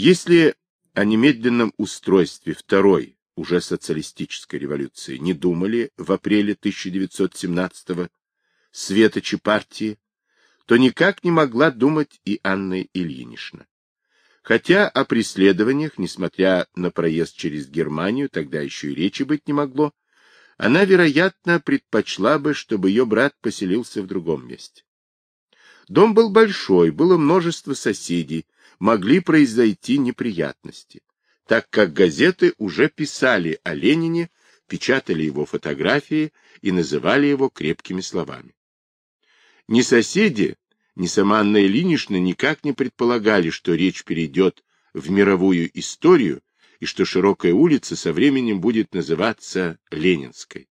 Если о немедленном устройстве второй, уже социалистической революции, не думали в апреле 1917-го светочи партии, то никак не могла думать и Анна Ильинична. Хотя о преследованиях, несмотря на проезд через Германию, тогда еще и речи быть не могло, она, вероятно, предпочла бы, чтобы ее брат поселился в другом месте. Дом был большой, было множество соседей, могли произойти неприятности, так как газеты уже писали о Ленине, печатали его фотографии и называли его крепкими словами. Ни соседи, ни сама Анна Ильинична никак не предполагали, что речь перейдет в мировую историю и что широкая улица со временем будет называться Ленинской.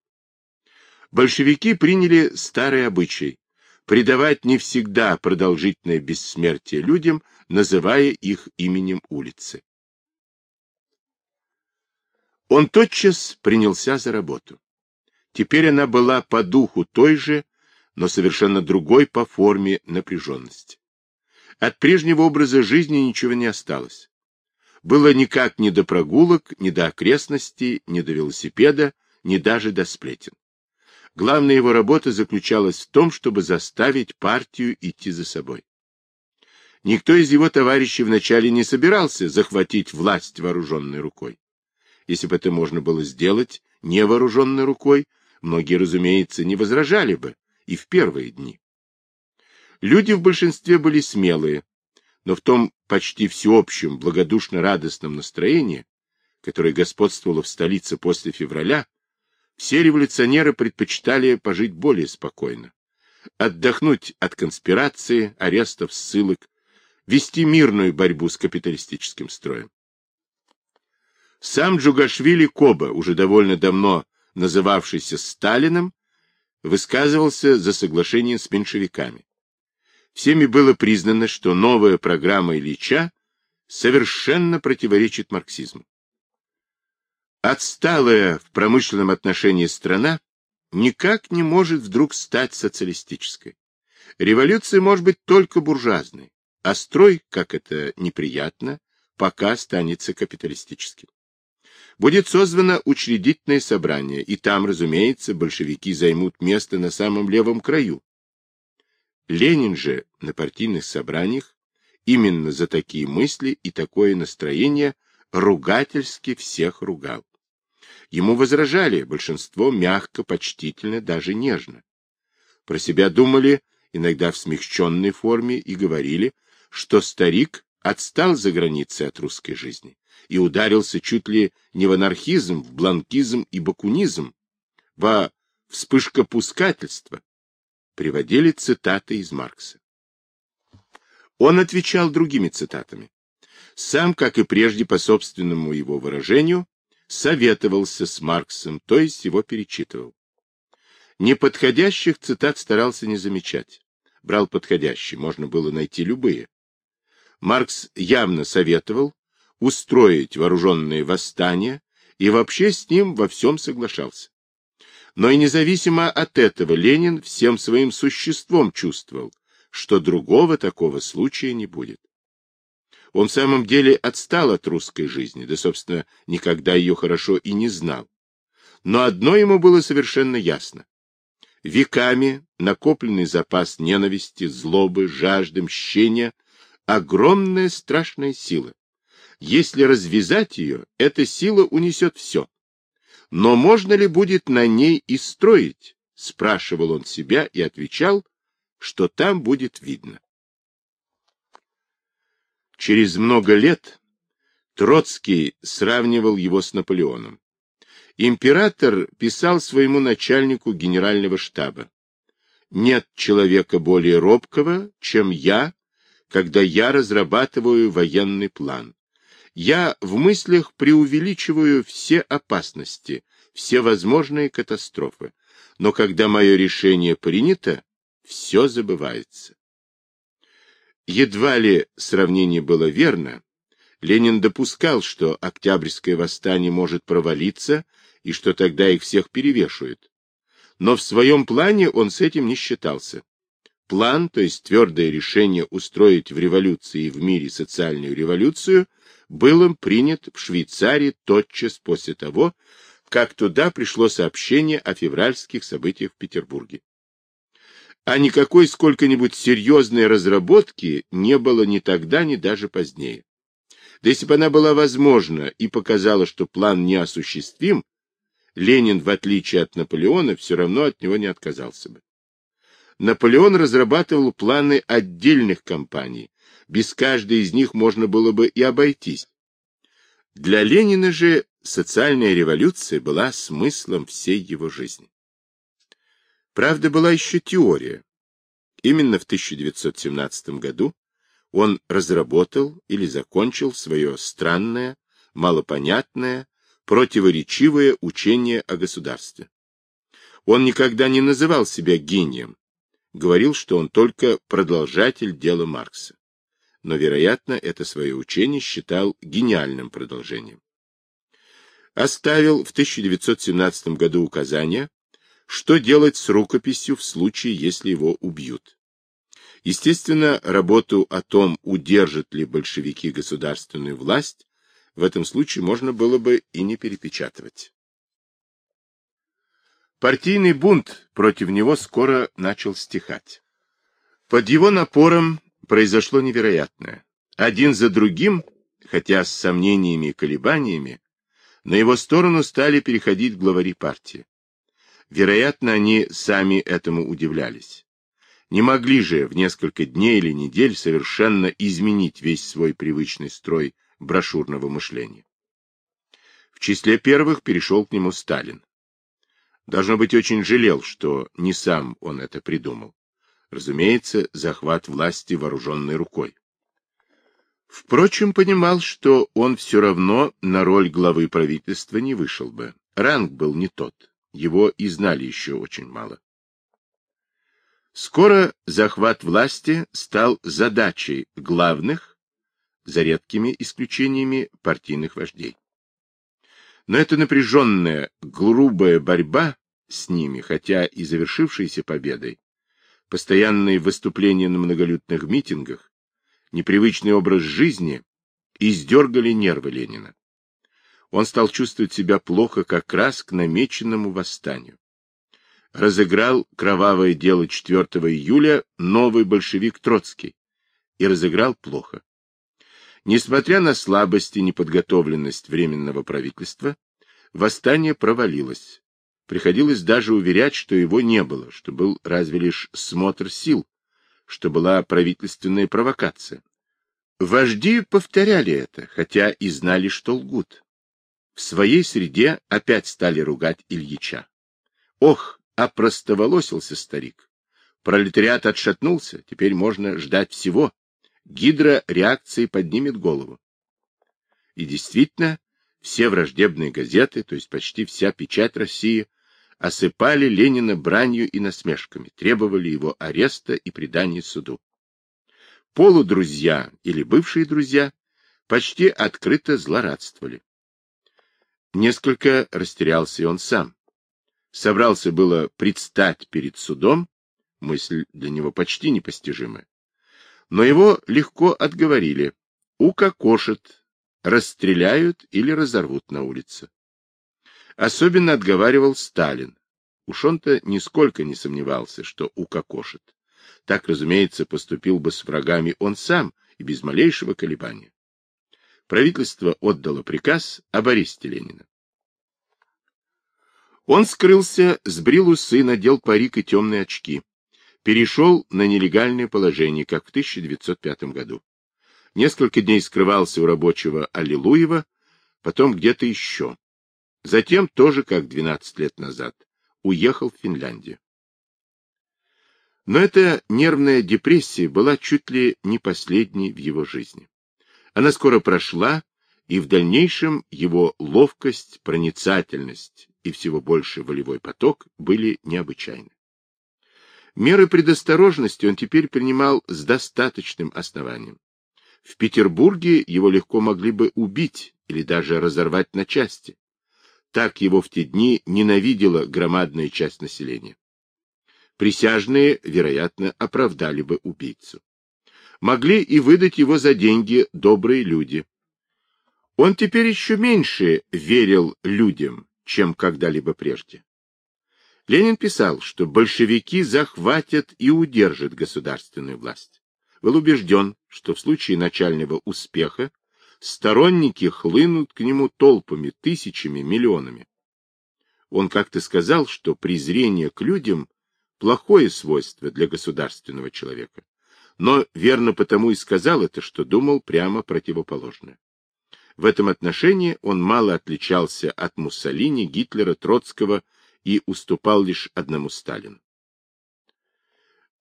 Большевики приняли старый обычай придавать не всегда продолжительное бессмертие людям, называя их именем улицы. Он тотчас принялся за работу. Теперь она была по духу той же, но совершенно другой по форме напряженности. От прежнего образа жизни ничего не осталось. Было никак ни до прогулок, ни до окрестностей, ни до велосипеда, ни даже до сплетен. Главная его работа заключалась в том, чтобы заставить партию идти за собой. Никто из его товарищей вначале не собирался захватить власть вооруженной рукой. Если бы это можно было сделать невооруженной рукой, многие, разумеется, не возражали бы, и в первые дни. Люди в большинстве были смелые, но в том почти всеобщем благодушно-радостном настроении, которое господствовало в столице после февраля, все революционеры предпочитали пожить более спокойно, отдохнуть от конспирации, арестов, ссылок, вести мирную борьбу с капиталистическим строем. Сам Джугашвили Коба, уже довольно давно называвшийся Сталиным, высказывался за соглашение с меньшевиками. Всеми было признано, что новая программа Ильича совершенно противоречит марксизму. Отсталая в промышленном отношении страна никак не может вдруг стать социалистической. Революция может быть только буржуазной, а строй, как это неприятно, пока останется капиталистическим будет созвано учредительное собрание, и там, разумеется, большевики займут место на самом левом краю. Ленин же на партийных собраниях именно за такие мысли и такое настроение ругательски всех ругал. Ему возражали, большинство мягко, почтительно, даже нежно. Про себя думали, иногда в смягченной форме, и говорили, что старик отстал за границей от русской жизни и ударился чуть ли не в анархизм, в бланкизм и бакунизм, во вспышкопускательство, приводили цитаты из Маркса. Он отвечал другими цитатами. Сам, как и прежде по собственному его выражению, советовался с Марксом, то есть его перечитывал. Неподходящих цитат старался не замечать. Брал подходящие, можно было найти любые. Маркс явно советовал, устроить вооруженные восстания и вообще с ним во всем соглашался. Но и независимо от этого Ленин всем своим существом чувствовал, что другого такого случая не будет. Он в самом деле отстал от русской жизни, да, собственно, никогда ее хорошо и не знал. Но одно ему было совершенно ясно. Веками накопленный запас ненависти, злобы, жажды, мщения — огромная страшная сила, если развязать ее, эта сила унесет все. Но можно ли будет на ней и строить? Спрашивал он себя и отвечал, что там будет видно. Через много лет Троцкий сравнивал его с Наполеоном. Император писал своему начальнику генерального штаба. Нет человека более робкого, чем я, когда я разрабатываю военный план. Я в мыслях преувеличиваю все опасности, все возможные катастрофы, но когда мое решение принято, все забывается. Едва ли сравнение было верно, Ленин допускал, что Октябрьское восстание может провалиться и что тогда их всех перевешивают. Но в своем плане он с этим не считался. план, то есть твердое решение устроить в революции и в мире социальную революцию, был им принят в Швейцарии тотчас после того, как туда пришло сообщение о февральских событиях в Петербурге. А никакой сколько-нибудь серьезной разработки не было ни тогда, ни даже позднее. Да если бы она была возможна и показала, что план неосуществим, Ленин, в отличие от Наполеона, все равно от него не отказался бы. Наполеон разрабатывал планы отдельных компаний. Без каждой из них можно было бы и обойтись. Для Ленина же социальная революция была смыслом всей его жизни. Правда, была еще теория. Именно в 1917 году он разработал или закончил свое странное, малопонятное, противоречивое учение о государстве. Он никогда не называл себя гением, говорил, что он только продолжатель дела Маркса. Но, вероятно, это свое учение считал гениальным продолжением. Оставил в 1917 году указание, что делать с рукописью в случае, если его убьют. Естественно, работу о том, удержат ли большевики государственную власть, в этом случае можно было бы и не перепечатывать. Партийный бунт против него скоро начал стихать. Под его напором произошло невероятное. Один за другим, хотя с сомнениями и колебаниями, на его сторону стали переходить главари партии. Вероятно, они сами этому удивлялись. Не могли же в несколько дней или недель совершенно изменить весь свой привычный строй брошюрного мышления. В числе первых перешел к нему Сталин. Должно быть, очень жалел, что не сам он это придумал. Разумеется, захват власти вооруженной рукой. Впрочем, понимал, что он все равно на роль главы правительства не вышел бы. Ранг был не тот. Его и знали еще очень мало. Скоро захват власти стал задачей главных, за редкими исключениями, партийных вождей. Но эта напряженная, грубая борьба с ними, хотя и завершившаяся победой, постоянные выступления на многолюдных митингах, непривычный образ жизни издергали нервы Ленина. Он стал чувствовать себя плохо как раз к намеченному восстанию. Разыграл кровавое дело 4 июля новый большевик Троцкий и разыграл плохо. Несмотря на слабость и неподготовленность Временного правительства, восстание провалилось. Приходилось даже уверять, что его не было, что был разве лишь смотр сил, что была правительственная провокация. Вожди повторяли это, хотя и знали, что лгут. В своей среде опять стали ругать Ильича. Ох, опростоволосился старик. Пролетариат отшатнулся, теперь можно ждать всего, гидра реакции поднимет голову. И действительно, все враждебные газеты, то есть почти вся печать России, осыпали Ленина бранью и насмешками, требовали его ареста и предания суду. Полудрузья или бывшие друзья почти открыто злорадствовали. Несколько растерялся и он сам. Собрался было предстать перед судом, мысль для него почти непостижимая. Но его легко отговорили. Укокошат, расстреляют или разорвут на улице. Особенно отговаривал Сталин. Уж он-то нисколько не сомневался, что укокошит. Так, разумеется, поступил бы с врагами он сам и без малейшего колебания. Правительство отдало приказ об аресте Ленина. Он скрылся, сбрил усы, надел парик и темные очки перешел на нелегальное положение, как в 1905 году. Несколько дней скрывался у рабочего Аллилуева, потом где-то еще. Затем, тоже как 12 лет назад, уехал в Финляндию. Но эта нервная депрессия была чуть ли не последней в его жизни. Она скоро прошла, и в дальнейшем его ловкость, проницательность и всего больше волевой поток были необычайны. Меры предосторожности он теперь принимал с достаточным основанием. В Петербурге его легко могли бы убить или даже разорвать на части. Так его в те дни ненавидела громадная часть населения. Присяжные, вероятно, оправдали бы убийцу. Могли и выдать его за деньги добрые люди. Он теперь еще меньше верил людям, чем когда-либо прежде. Ленин писал, что большевики захватят и удержат государственную власть. Был убежден, что в случае начального успеха сторонники хлынут к нему толпами, тысячами, миллионами. Он как-то сказал, что презрение к людям – плохое свойство для государственного человека. Но верно потому и сказал это, что думал прямо противоположное. В этом отношении он мало отличался от Муссолини, Гитлера, Троцкого и уступал лишь одному Сталину.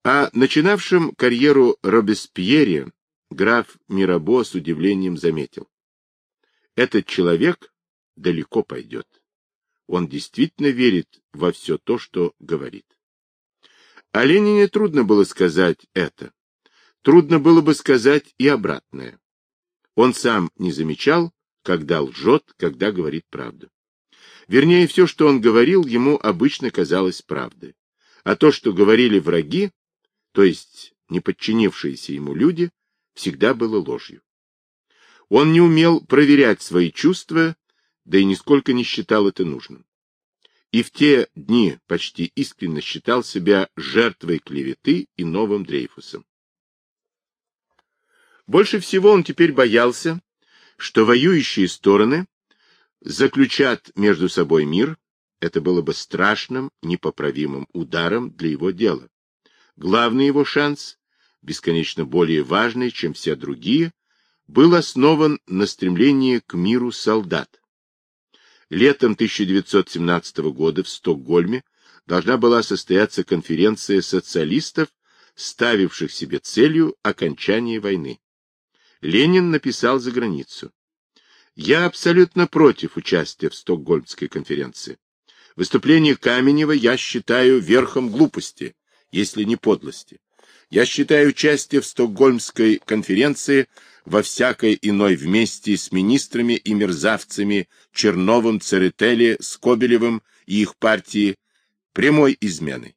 А начинавшим карьеру Робеспьере граф Мирабо с удивлением заметил. Этот человек далеко пойдет. Он действительно верит во все то, что говорит. О Ленине трудно было сказать это. Трудно было бы сказать и обратное. Он сам не замечал, когда лжет, когда говорит правду. Вернее, все, что он говорил, ему обычно казалось правдой. А то, что говорили враги, то есть не подчинившиеся ему люди, всегда было ложью. Он не умел проверять свои чувства, да и нисколько не считал это нужным. И в те дни почти искренне считал себя жертвой клеветы и новым Дрейфусом. Больше всего он теперь боялся, что воюющие стороны заключат между собой мир, это было бы страшным, непоправимым ударом для его дела. Главный его шанс, бесконечно более важный, чем все другие, был основан на стремлении к миру солдат. Летом 1917 года в Стокгольме должна была состояться конференция социалистов, ставивших себе целью окончание войны. Ленин написал за границу. Я абсолютно против участия в Стокгольмской конференции. Выступление Каменева я считаю верхом глупости, если не подлости. Я считаю участие в Стокгольмской конференции во всякой иной вместе с министрами и мерзавцами Черновым, Церетели, Скобелевым и их партии прямой изменой.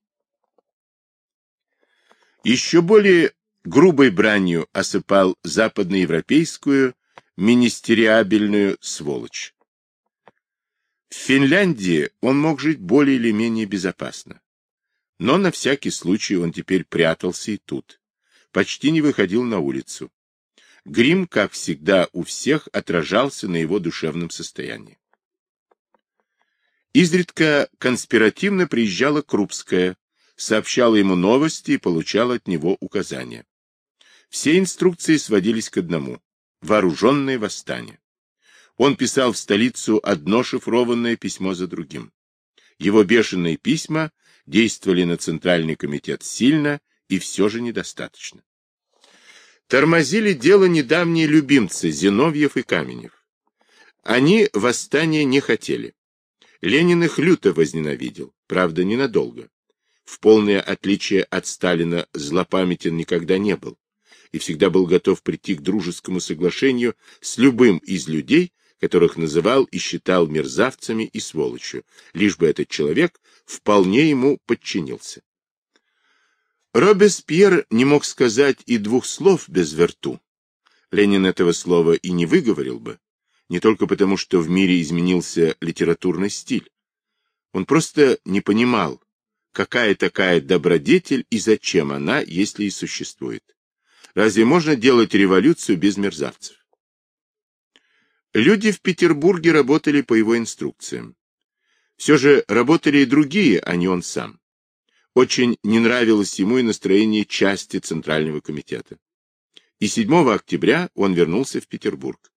Еще более грубой бранью осыпал западноевропейскую министериабельную сволочь. В Финляндии он мог жить более или менее безопасно. Но на всякий случай он теперь прятался и тут. Почти не выходил на улицу. Грим, как всегда у всех, отражался на его душевном состоянии. Изредка конспиративно приезжала Крупская, сообщала ему новости и получала от него указания. Все инструкции сводились к одному – вооруженное восстание. Он писал в столицу одно шифрованное письмо за другим. Его бешеные письма действовали на Центральный комитет сильно и все же недостаточно. Тормозили дело недавние любимцы Зиновьев и Каменев. Они восстания не хотели. Ленин их люто возненавидел, правда, ненадолго. В полное отличие от Сталина злопамятен никогда не был и всегда был готов прийти к дружескому соглашению с любым из людей, которых называл и считал мерзавцами и сволочью, лишь бы этот человек вполне ему подчинился. Робеспьер не мог сказать и двух слов без верту. Ленин этого слова и не выговорил бы, не только потому, что в мире изменился литературный стиль. Он просто не понимал, какая такая добродетель и зачем она, если и существует. Разве можно делать революцию без мерзавцев? Люди в Петербурге работали по его инструкциям. Все же работали и другие, а не он сам. Очень не нравилось ему и настроение части Центрального комитета. И 7 октября он вернулся в Петербург.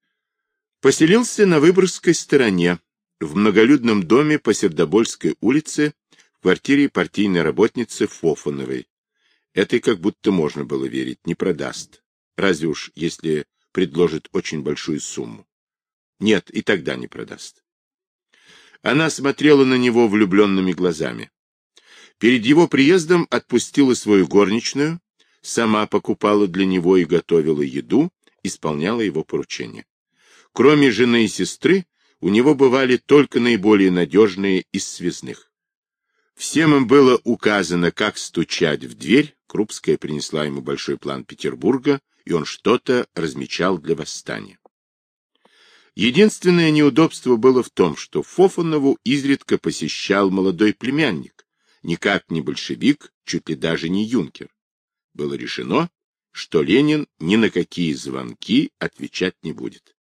Поселился на Выборгской стороне, в многолюдном доме по Сердобольской улице, в квартире партийной работницы Фофановой. Этой как будто можно было верить, не продаст. Разве уж, если предложит очень большую сумму. Нет, и тогда не продаст. Она смотрела на него влюбленными глазами. Перед его приездом отпустила свою горничную, сама покупала для него и готовила еду, исполняла его поручения. Кроме жены и сестры, у него бывали только наиболее надежные из связных. Всем им было указано, как стучать в дверь. Крупская принесла ему большой план Петербурга, и он что-то размечал для восстания. Единственное неудобство было в том, что Фофанову изредка посещал молодой племянник, никак не большевик, чуть ли даже не юнкер. Было решено, что Ленин ни на какие звонки отвечать не будет.